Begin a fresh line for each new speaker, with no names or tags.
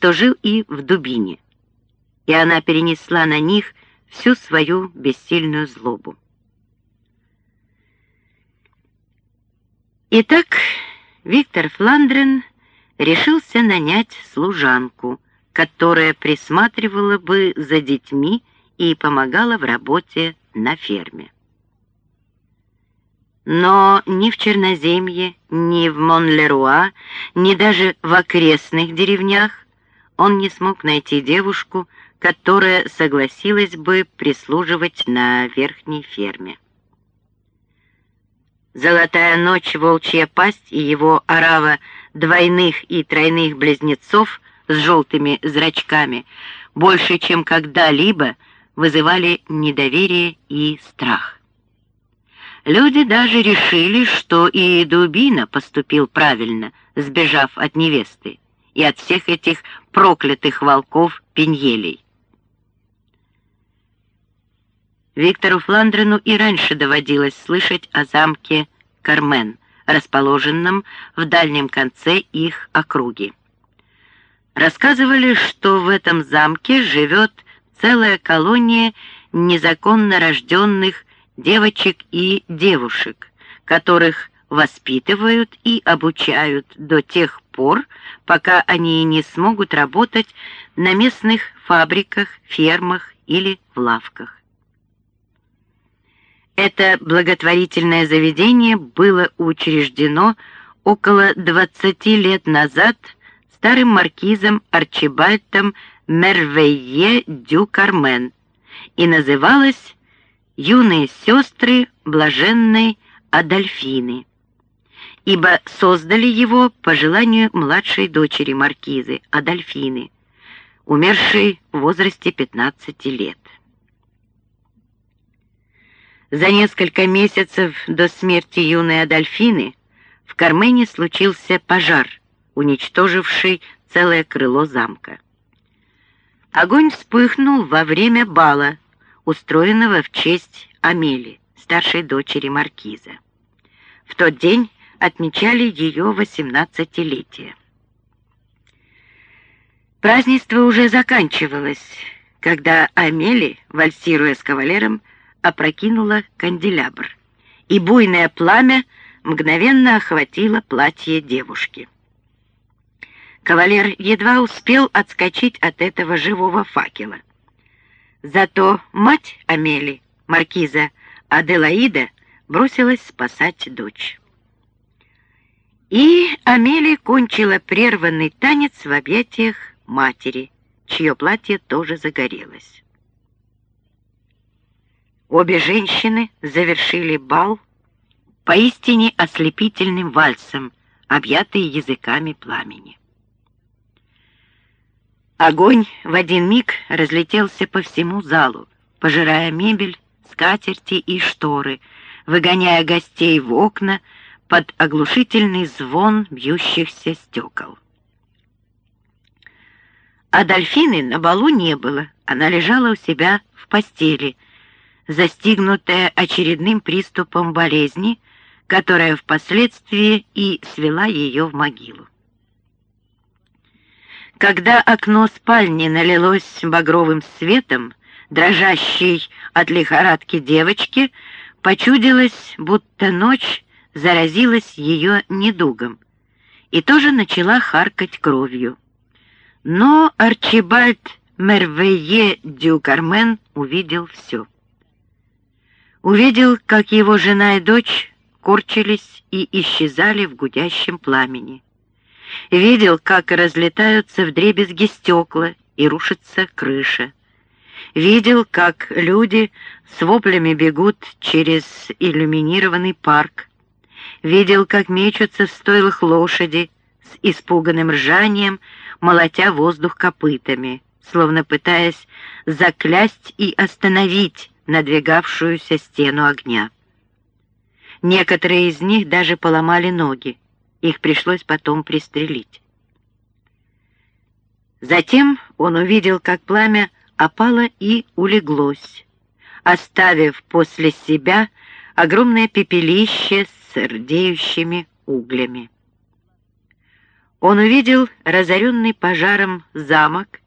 что жил и в Дубине, и она перенесла на них всю свою бессильную злобу. Итак, Виктор Фландрен решился нанять служанку, которая присматривала бы за детьми и помогала в работе на ферме. Но ни в Черноземье, ни в Монлеруа, ни даже в окрестных деревнях он не смог найти девушку, которая согласилась бы прислуживать на верхней ферме. Золотая ночь, волчья пасть и его орава двойных и тройных близнецов с желтыми зрачками больше, чем когда-либо, вызывали недоверие и страх. Люди даже решили, что и Дубина поступил правильно, сбежав от невесты и от всех этих проклятых волков-пеньелей. Виктору Фландрену и раньше доводилось слышать о замке Кармен, расположенном в дальнем конце их округи. Рассказывали, что в этом замке живет целая колония незаконно рожденных девочек и девушек, которых воспитывают и обучают до тех пор, пока они не смогут работать на местных фабриках, фермах или в лавках. Это благотворительное заведение было учреждено около 20 лет назад старым маркизом Арчибальдом Мервейе дю Кармен и называлось «Юные сестры блаженной Адольфины», ибо создали его по желанию младшей дочери маркизы Адольфины, умершей в возрасте 15 лет. За несколько месяцев до смерти юной Адольфины в Кармене случился пожар, уничтоживший целое крыло замка. Огонь вспыхнул во время бала, устроенного в честь Амели, старшей дочери маркиза. В тот день отмечали ее восемнадцатилетие. Празднество уже заканчивалось, когда Амели, вальсируя с кавалером, опрокинула канделябр, и буйное пламя мгновенно охватило платье девушки. Кавалер едва успел отскочить от этого живого факела. Зато мать Амели, маркиза Аделаида, бросилась спасать дочь. И Амели кончила прерванный танец в объятиях матери, чье платье тоже загорелось. Обе женщины завершили бал поистине ослепительным вальсом, объятые языками пламени. Огонь в один миг разлетелся по всему залу, пожирая мебель, скатерти и шторы, выгоняя гостей в окна под оглушительный звон бьющихся стекол. А дольфины на балу не было, она лежала у себя в постели, застигнутая очередным приступом болезни, которая впоследствии и свела ее в могилу. Когда окно спальни налилось багровым светом, дрожащей от лихорадки девочки почудилось, будто ночь заразилась ее недугом и тоже начала харкать кровью. Но Арчибальд Мервее дю Кармен увидел все увидел, как его жена и дочь корчились и исчезали в гудящем пламени. Видел, как разлетаются вдребезги стекла и рушится крыша. Видел, как люди с воплями бегут через иллюминированный парк. Видел, как мечутся в стойлах лошади с испуганным ржанием, молотя воздух копытами, словно пытаясь заклясть и остановить надвигавшуюся стену огня. Некоторые из них даже поломали ноги, их пришлось потом пристрелить. Затем он увидел, как пламя опало и улеглось, оставив после себя огромное пепелище с рдеющими углями. Он увидел разоренный пожаром замок